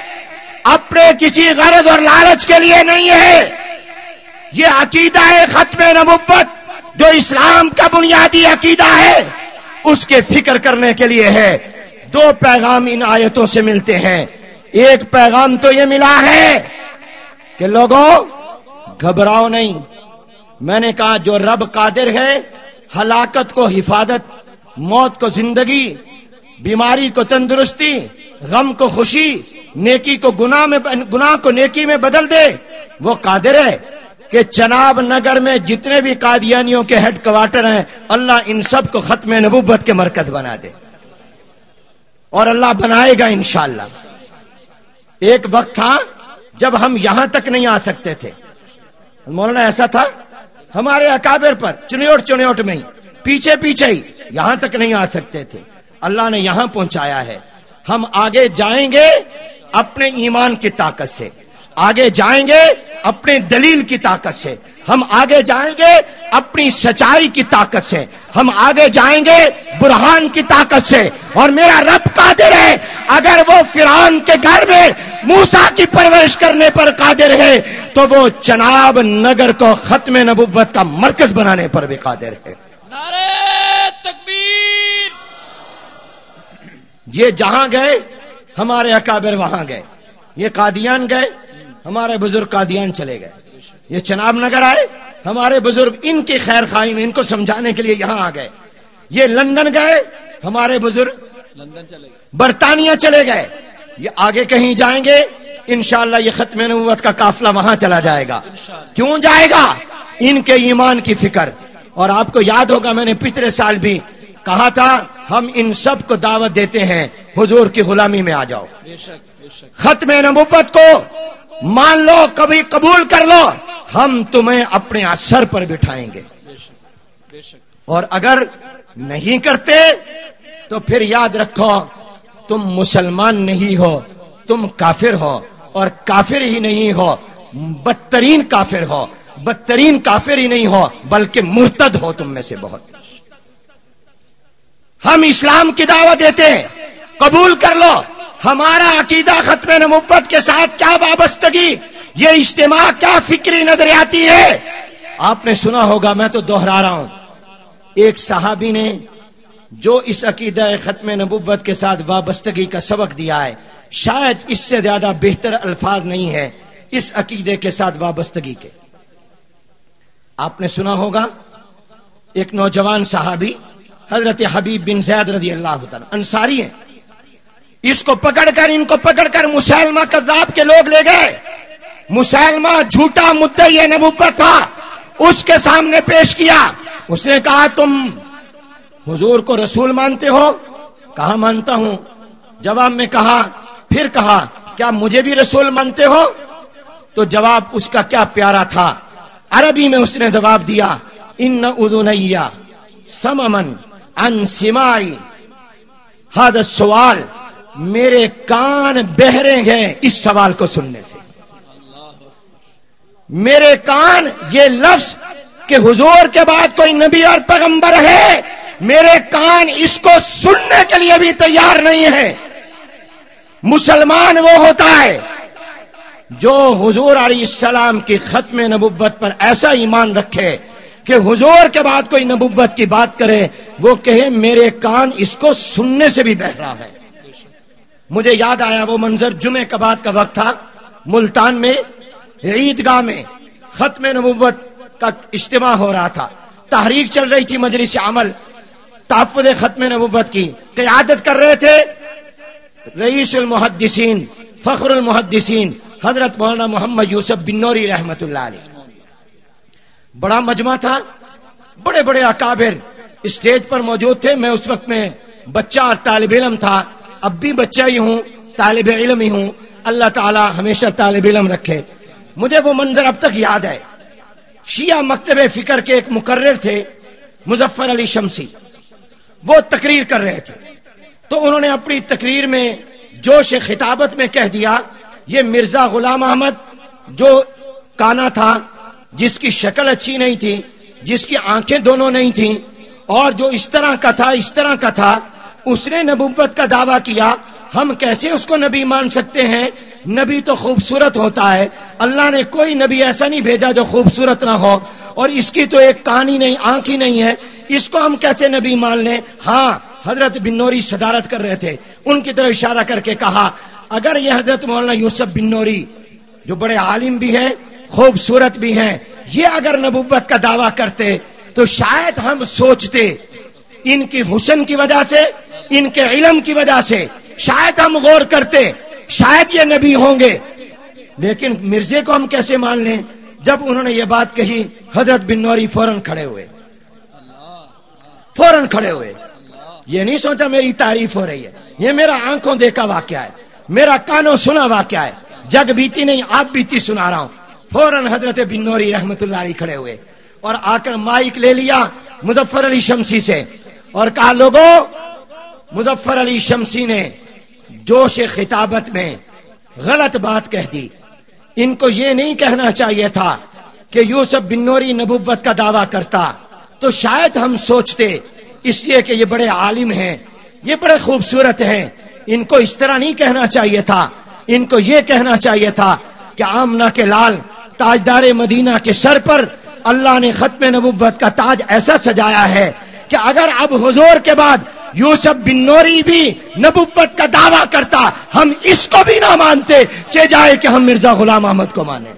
S1: اپنے کسی غرض اور لالچ کے لیے نہیں ہے۔ یہ عقیدہ ہے ختم نبوت جو اسلام کا بنیادی عقیدہ ہے۔ اس کے فکر کرنے کے لیے ہے۔ دو پیغام ان آیتوں سے ملتے ہیں۔ ایک پیغام تو یہ ملا ہے کہ لوگوں، گھبراؤ نہیں۔ میں نے کہا، جو رب قادر ہے، ہلاکت کو حفاظت، موت کو زندگی، بیماری کو تندرستی، غم کو خوشی، نیکی کو گناہ میں، گناہ کو نیکی میں بدل دے، وہ قادر ہے۔ کہ چناب نگر میں جتنے بھی قادیانیوں کے ہیڈ کوارٹر ہیں، اللہ ان سب کو ختم نبوت کے مرکز بنا دے۔ اور اللہ بنائے گا انشاءاللہ۔ ایک وقت تھا جب ہم یہاں تک نہیں آ سکتے تھے۔ مولانا، ایسا تھا؟ ہمارے اکابر پر، چنیوٹ چنیوٹ میں ہی۔ پیچھے پیچھے ہی۔ یہاں تک نہیں آ سکتے تھے۔ اللہ نے یہاں پہنچایا ہے۔ ہم آگے جائیں گے اپنے ایمان کی طاقت سے۔ آگے جائیں گے اپنے دلیل کی طاقت سے۔ ہم آگے جائیں گے اپنی سچائی کی طاقت سے۔ ہم آگے جائیں گے برہان کی طاقت سے۔ اور میرا رب قادر ہے اگر وہ فران کے گھر میں موسا کی پرورش کرنے پر قادر ہے تو وہ چناب نگر کو ختم نبوت کا مرکز بنانے پر بھی قادر ہے۔ تکبیر۔ یہ جہاں گئے ہمارے اکابر وہاں گئے۔ یہ قادیان گئے ہمارے بزرگ قادیان چلے گئے۔ یہ چناب نگر آئے ہمارے بزرگ ان کی خیر خواہ میں ان کو سمجھانے کے لیے یہاں آ گئے۔ یہ لندن گئے ہمارے بزرگ لندن چلے گئے۔ برطانیہ چلے گئے۔ یہ آگے کہیں جائیں گے انشاءاللہ یہ ختم نبوت کا قافلہ وہاں چلا جائے گا۔ کیوں جائے گا؟ ان کے ایمان کی فکر۔ اور آپ کو یاد ہوگا میں نے پچھلے سال بھی کہا تھا ہم ان سب کو دعوت دیتے ہیں حضور کی غلامی میں آ جاؤ۔ ختم نبوت کو مان لو، کبھی قبول کر لو، ہم تمہیں اپنے اثر پر بٹھائیں گے۔ اور اگر نہیں کرتے، تو پھر یاد رکھو، تم مسلمان نہیں ہو، تم کافر ہو، اور کافر ہی نہیں ہو، بدترین کافر ہو۔ بدترین کافر ہی نہیں ہو، بلکہ مرتد ہو تم میں سے بہت۔ ہم اسلام کی دعوت دیتے ہیں، قبول کر لو۔ ہمارا عقیدہ ختم نبوت کے ساتھ کیا وابستگی؟ یہ اجتماع کیا فکری نظر آتی ہے؟ آپ نے سنا ہوگا، میں تو دوہرا رہا ہوں۔ ایک صحابی نے جو اس عقیدہ ختم نبوت کے ساتھ وابستگی کا سبق دیا ہے، شاید اس سے زیادہ بہتر الفاظ نہیں ہے اس عقیدے کے ساتھ وابستگی کے۔ آپ نے سنا ہوگا، ایک نوجوان صحابی، حضرت حبیب بن زید رضی اللہ تعالی انصاری ہیں۔ اس کو پکڑ کر، ان کو پکڑ کر مسلمہ کذاب کے لوگ لے گئے۔ مسلمہ جھوٹا مدعی نبوت تھا، اس کے سامنے پیش کیا۔ اس نے کہا، تم حضور کو رسول مانتے ہو؟ کہا، مانتا ہوں۔ جواب میں کہا، پھر کہا، کیا مجھے بھی رسول مانتے ہو؟ تو جواب اس کا کیا پیارا تھا۔ عربی میں اس نے جواب دیا، ان ادونیا سممن ان سمائی حد سوال میرے کان بہرے گئے اس سوال کو سننے سے۔ میرے کان یہ لفظ کہ حضور کے بعد کوئی نبی اور پیغمبر ہے، میرے کان اس کو سننے کے لیے بھی تیار نہیں ہے۔ مسلمان وہ ہوتا ہے جو حضور علیہ السلام کی ختم نبوت پر ایسا ایمان رکھے کہ حضور کے بعد کوئی نبوت کی بات کرے، وہ کہے میرے کان اس کو سننے سے بھی بہ رہا ہے۔ مجھے یاد آیا وہ منظر جمعے کا بعد کا وقت تھا، ملتان میں، عیدگاہ میں، ختم نبوت کا اجتماع ہو رہا تھا۔ تحریک چل رہی تھی مجلس عمل، تحفظ ختم نبوت کی۔ قیادت کر رہے تھے رئیس المحدثین، فخر المحدثین، حضرت مولانا محمد یوسف بن نوری رحمت اللہ علیہ۔ بڑا مجمع تھا، بڑے بڑے اکابر اسٹیج پر موجود تھے۔ میں اس وقت میں بچہ اور طالب علم تھا۔ اب بھی بچہ ہی ہوں، طالب علم ہی ہوں، اللہ تعالی ہمیشہ طالب علم رکھے۔ مجھے وہ منظر اب تک یاد ہے۔ شیعہ مکتب فکر کے ایک مقرر تھے، مظفر علی شمسی۔ وہ تقریر کر رہے تھے۔ تو انہوں نے اپنی تقریر میں جوش خطابت میں کہہ دیا، یہ مرزا غلام احمد جو کانا تھا، جس کی شکل اچھی نہیں تھی، جس کی آنکھیں دونوں نہیں تھیں، اور جو اس طرح کا تھا، اس طرح کا تھا اس نے نبوت کا دعویٰ کیا، ہم کیسے اس کو نبی مان سکتے ہیں؟ نبی تو خوبصورت ہوتا ہے۔ اللہ نے کوئی نبی ایسا نہیں بھیجا جو خوبصورت نہ ہو۔ اور اس کی تو ایک کہانی نہیں، آنکھ ہی نہیں ہے۔ اس کو ہم کیسے نبی مان لیں؟ ہاں حضرت بن نوری صدارت کر رہے تھے۔ ان کی طرف اشارہ کر کے کہا، اگر یہ حضرت مولانا یوسف بن نوری، جو بڑے عالم بھی ہیں، خوبصورت بھی ہیں، یہ اگر نبوت کا دعویٰ کرتے تو شاید ہم سوچتے ان کی حسن کی وجہ سے، ان کے علم کی وجہ سے۔ شاید ہم غور کرتے، شاید یہ نبی ہوں گے۔ لیکن مرزے کو ہم کیسے مان لیں؟ جب انہوں نے یہ بات کہی، حضرت بن نوری فوراً کھڑے ہوئے۔ فوراً کھڑے ہوئے۔ یہ نہیں سوچا میری تعریف ہو رہی ہے۔ یہ میرا آنکھوں دیکھا واقعہ ہے۔ میرا کانوں سنا واقعہ ہے۔ جگ بیتی نہیں آپ بیتی سنا رہا ہوں۔ فوراً حضرت بن نوری رحمت اللہ علیہ کھڑے ہوئے۔ اور آ کر مائک لے لیا مظفر علی شمسی سے۔ اور کہا لوگوں مظفر علی شمسی نے جوش خطابت میں غلط بات کہہ دی۔ ان کو یہ نہیں کہنا چاہیے تھا کہ یوسف بن نوری نبوت کا دعویٰ کرتا۔ تو شاید ہم سوچتے اس لیے کہ یہ بڑے عالم ہیں، یہ بڑے خوبصورت ہیں۔ ان کو اس طرح نہیں کہنا چاہیے تھا۔ ان کو یہ کہنا چاہیے تھا کہ آمنا کے لال تاجدار مدینہ کے سر پر اللہ نے ختم نبوت کا تاج ایسا سجایا ہے کہ اگر اب حضور کے بعد یوسف بن نوری بھی نبوت کا دعویٰ کرتا، ہم اس کو بھی نہ مانتے، چے جائے کہ ہم مرزا غلام احمد کو مانیں۔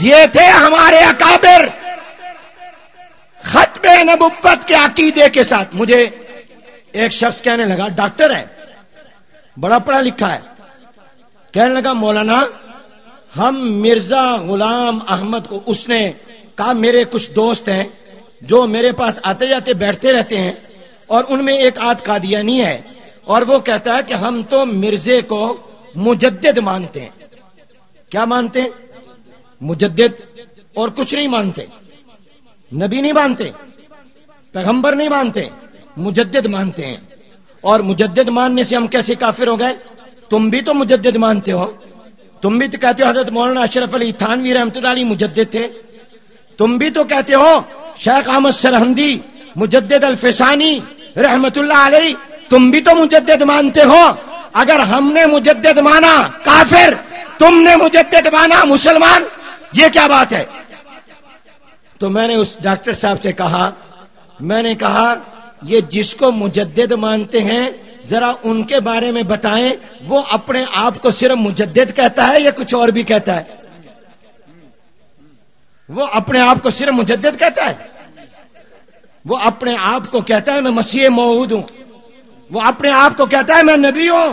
S1: یہ تھے ہمارے اکابر۔ ختم نبوت کے عقیدے کے ساتھ۔ مجھے ایک شخص کہنے لگا، ڈاکٹر ہے، بڑا پڑھا لکھا ہے۔ کہنے لگا، مولانا، ہم مرزا غلام احمد کو، اس نے کہا، میرے کچھ دوست ہیں جو میرے پاس آتے جاتے، بیٹھتے رہتے ہیں اور ان میں ایک آدھ قادیانی ہے اور وہ کہتا ہے کہ ہم تو مرزے کو مجدد مانتے ہیں۔ کیا مانتے ہیں؟ مجدد اور کچھ نہیں مانتے۔ نبی نہیں مانتے، پیغمبر نہیں مانتے۔ مجدد مانتے ہیں۔ اور مجدد ماننے سے ہم کیسے کافر ہو گئے؟ تم بھی تو مجدد مانتے ہو۔ تم بھی تو کہتے ہو حضرت مولانا اشرف علی تھانوی رحمت اللہ علی مجدد تھے۔ تم بھی تو کہتے ہو شیخ احمد سرحندی مجدد الفسانی رحمت اللہ علیہ۔ تم بھی تو مجدد مانتے ہو۔ اگر ہم نے مجدد مانا کافر، تم نے مجدد مانا مسلمان، یہ کیا بات ہے؟ تو میں نے اس ڈاکٹر صاحب سے کہا، میں نے کہا یہ جس کو مجدد مانتے ہیں، ذرا ان کے بارے میں بتائیں، وہ اپنے آپ کو صرف مجدد کہتا ہے یا کچھ اور بھی کہتا ہے؟ وہ اپنے آپ کو صرف مجدد کہتا ہے؟ وہ اپنے آپ کو کہتا ہے، میں مسیح موعود ہوں۔ وہ اپنے آپ کو کہتا ہے، میں نبی ہوں۔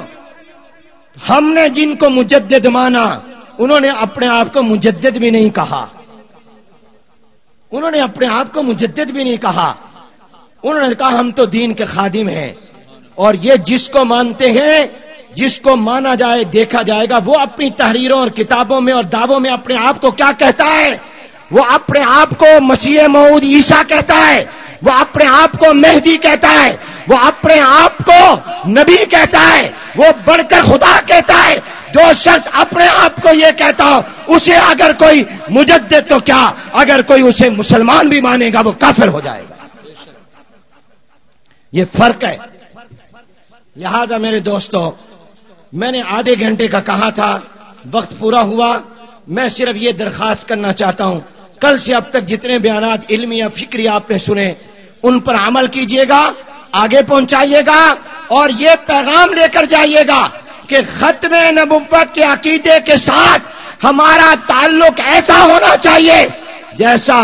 S1: ہم نے جن کو مجدد مانا، انہوں نے اپنے آپ کو مجدد بھی نہیں کہا۔ انہوں نے اپنے آپ کو مجدد بھی نہیں کہا۔ انہوں نے کہا، ہم تو دین کے خادم ہیں۔ اور یہ جس کو مانتے ہیں، جس کو مانا جائے، دیکھا جائے گا۔ وہ اپنی تحریروں اور کتابوں میں اور دعووں میں اپنے آپ کو کیا کہتا ہے؟ وہ اپنے آپ کو مسیح مود عیسیٰ کہتا ہے۔ وہ اپنے آپ کو مہدی کہتا ہے۔ وہ اپنے آپ کو نبی کہتا ہے۔ وہ بڑھ کر خدا کہتا ہے۔ جو شخص اپنے آپ کو یہ کہتا ہو، اسے اگر کوئی مجدد تو کیا؟ اگر کوئی اسے مسلمان بھی مانے گا، وہ کافر ہو جائے گا۔ یہ فرق ہے۔ لہذا میرے دوستو، میں نے آدھے گھنٹے کا کہا تھا، وقت پورا ہوا، میں صرف یہ درخواست کرنا چاہتا ہوں، کل سے اب تک جتنے بیانات علمی یا فکری آپ نے سنے، ان پر عمل کیجیے گا، آگے پہنچائیے گا، اور یہ پیغام لے کر جائیے گا کہ ختم نبوت کے عقیدے کے ساتھ ہمارا تعلق ایسا ہونا چاہیے جیسا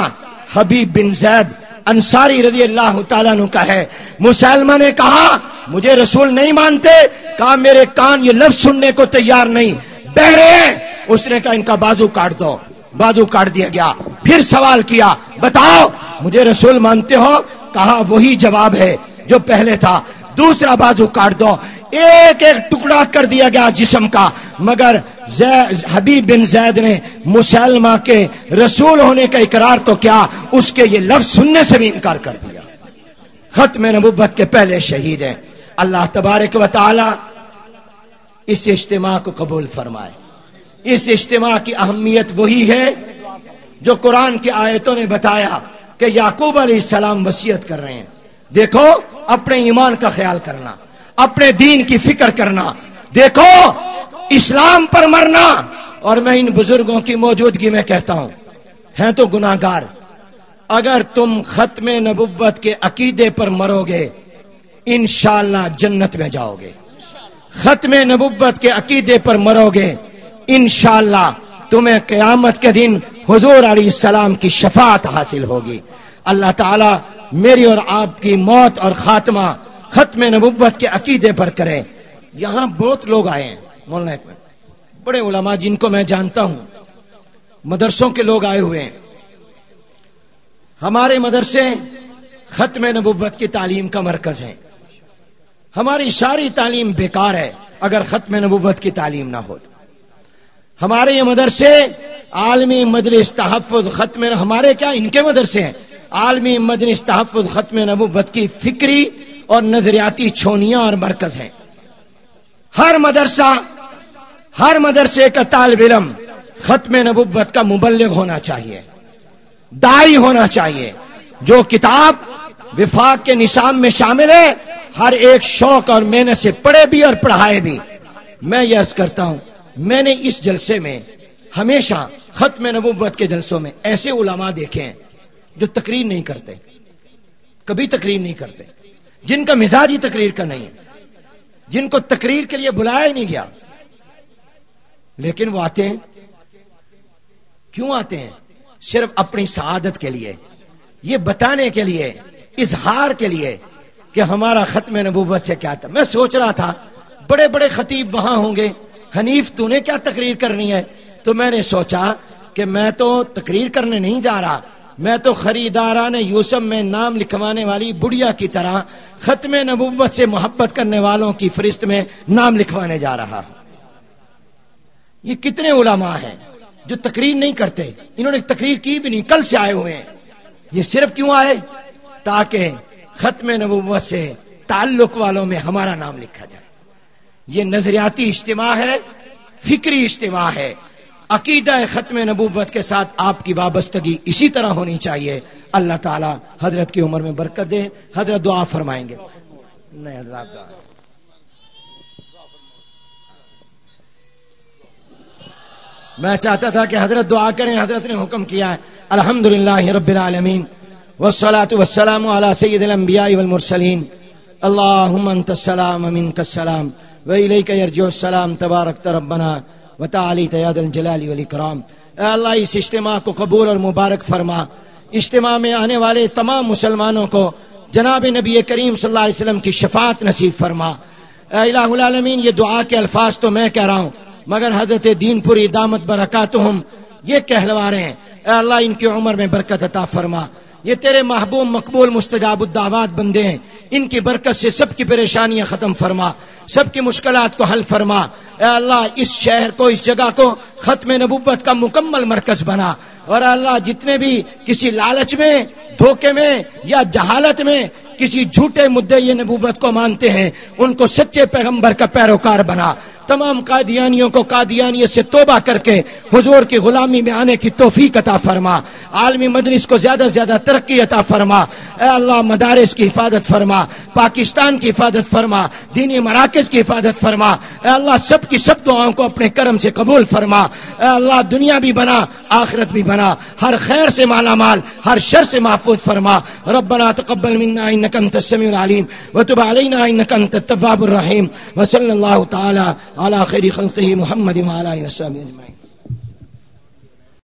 S1: حبیب بن زید انصاری رضی اللہ تعالیٰ کا ہے۔ مسلمہ نے کہا، مجھے رسول نہیں مانتے۔ کہا، میرے کان یہ لفظ سننے کو تیار نہیں۔ بہرے اس نے کہا، ان کا بازو کاٹ دو۔ بازو کاٹ دیا گیا۔ پھر سوال کیا، بتاؤ، مجھے رسول مانتے ہو؟ کہا، وہی جواب ہے جو پہلے تھا۔ دوسرا بازو کاٹ دو۔ ایک ایک ٹکڑا کر دیا گیا جسم کا، مگر حبیب بن زید نے مسلمہ کے رسول ہونے کا اقرار تو کیا، اس کے یہ لفظ سننے سے بھی انکار کر دیا۔ ختم نبوت کے پہلے شہید ہیں۔ اللہ تبارک و تعالی اس اجتماع کو قبول فرمائے۔ اس اجتماع کی اہمیت وہی ہے جو قرآن کی آیتوں نے بتایا کہ یعقوب علیہ السلام وسیعت کر رہے ہیں۔ دیکھو، اپنے ایمان کا خیال کرنا، اپنے دین کی فکر کرنا۔ دیکھو اسلام پر مرنا اور میں ان بزرگوں کی موجودگی میں کہتا ہوں، ہیں تو گناگار اگر تم ختم نبوت کے عقیدے پر مرو گے، انشاءاللہ جنت میں جاؤ گے۔ ختم نبوت کے عقیدے پر مرو گے، انشاءاللہ تمہیں قیامت کے دن حضور علیہ السلام کی شفاعت حاصل ہوگی۔ اللہ تعالی میری اور آپ کی موت اور خاتمہ ختم نبوت کے عقیدے پر کرے۔ یہاں بہت لوگ آئے ہیں۔ مولانا بڑے علماء جن کو میں جانتا ہوں، مدرسوں کے لوگ آئے ہوئے ہیں۔ ہمارے مدرسے ختم نبوت کی تعلیم کا مرکز ہے۔ ہماری ساری تعلیم بیکار ہے، اگر ختم نبوت کی تعلیم نہ ہو۔ ہمارے یہ مدرسے عالمی مدرس تحفظ ختم، ہمارے کیا ان کے مدرسے ہیں؟ عالمی مدرس تحفظ ختم نبوت کی فکری اور نظریاتی چھونیاں اور مرکز ہیں۔ ہر مدرسہ ہر مدرسے کا طالب علم ختم نبوت کا مبلغ ہونا چاہیے، دائی ہونا چاہیے۔ جو کتاب وفاق کے نصاب میں شامل ہے، ہر ایک شوق اور محنت سے پڑھے بھی اور پڑھائے بھی۔ میں یہ عرض کرتا ہوں، میں نے اس جلسے میں ہمیشہ ختم نبوت کے جلسوں میں ایسے علماء دیکھے ہیں جو تقریر نہیں کرتے، کبھی تقریر نہیں کرتے۔ جن کا مزاج ہی تقریر کا نہیں ہے، جن کو تقریر کے لیے بلایا ہی نہیں گیا۔ لیکن وہ آتے ہیں؟ کیوں آتے ہیں؟ صرف اپنی سعادت کے لیے، یہ بتانے کے لیے، اظہار کے لیے کہ ہمارا ختم نبوت سے کیا تھا۔ میں سوچ رہا تھا، بڑے بڑے خطیب وہاں ہوں گے، حنیف تو نے کیا تقریر کرنی ہے؟ تو میں نے سوچا کہ میں تو تقریر کرنے نہیں جا رہا، میں تو خریداران یوسف میں نام لکھوانے والی بڑھیا کی طرح ختم نبوت سے محبت کرنے والوں کی فرست میں نام لکھوانے جا رہا۔ ہوں یہ کتنے علماء ہیں جو تقریر نہیں کرتے؟ انہوں نے تقریر کی بھی نہیں، کل سے آئے ہوئے ہیں۔ یہ صرف کیوں آئے؟ تاکہ ختم نبوت سے تعلق والوں میں ہمارا نام لکھا جائے۔ یہ نظریاتی اجتماع ہے، فکری اجتماع ہے۔ عقیدہ ختم نبوت کے ساتھ آپ کی وابستگی اسی طرح ہونی چاہیے۔ اللہ تعالی حضرت کی عمر میں برکت دے، حضرت دعا فرمائیں گے۔ میں چاہتا تھا کہ حضرت دعا کریں، حضرت نے حکم کیا ہے۔ الحمد رب العالمین۔ والصلاة والسلام على سید الانبیاء والمرسلین۔ اللہم انت السلام منک السلام۔ وإلیک یرجو السلام تبارک ربنا وتعالی تیاد الجلال والاکرام۔ اے اللہ، اس اجتماع کو قبول اور مبارک فرما۔ اجتماع میں آنے والے تمام مسلمانوں کو جناب نبی کریم صلی اللہ علیہ وسلم کی شفاعت نصیب فرما۔ اے الہ العالمین، یہ دعا کے الفاظ تو میں کہہ رہا ہوں۔ مگر حضرت دین پوری دامت برکاتہم یہ کہلوا رہے ہیں۔ اے اللہ، ان کی عمر میں برکت عطا فرما۔ یہ تیرے محبوب، مقبول، مستجاب الدعوات بندے ہیں۔ ان کی برکت سے سب کی پریشانیاں ختم فرما۔ سب کی مشکلات کو حل فرما۔ اے اللہ، اس شہر کو، اس جگہ کو ختم نبوت کا مکمل مرکز بنا۔ اور اللہ، جتنے بھی کسی لالچ میں، دھوکے میں یا جہالت میں کسی جھوٹے مدعے یہ نبوت کو مانتے ہیں، ان کو سچے پیغمبر کا پیروکار بنا۔ تمام قادیانیوں کو قادیانیت سے توبہ کر کے حضور کی غلامی میں آنے کی توفیق عطا فرما۔ عالمی مدرس کو زیادہ سے زیادہ ترقی عطا فرما۔ اے اللہ، مدارس کی حفاظت فرما۔ پاکستان کی حفاظت فرما۔ دینی مراکز کی حفاظت فرما۔ اے اللہ، سب کی سب دعاؤں کو اپنے کرم سے قبول فرما۔ اے اللہ، دنیا بھی بنا، آخرت بھی بنا۔ ہر خیر سے مالا مال، ہر شر سے محفوظ فرما۔ ربنا تقبل منا انك انت السميع العليم وتب علينا انك انت التواب الرحيم وصلى الله تعالى على خير خلقه محمد وعلى آله وصحبه أجمعين.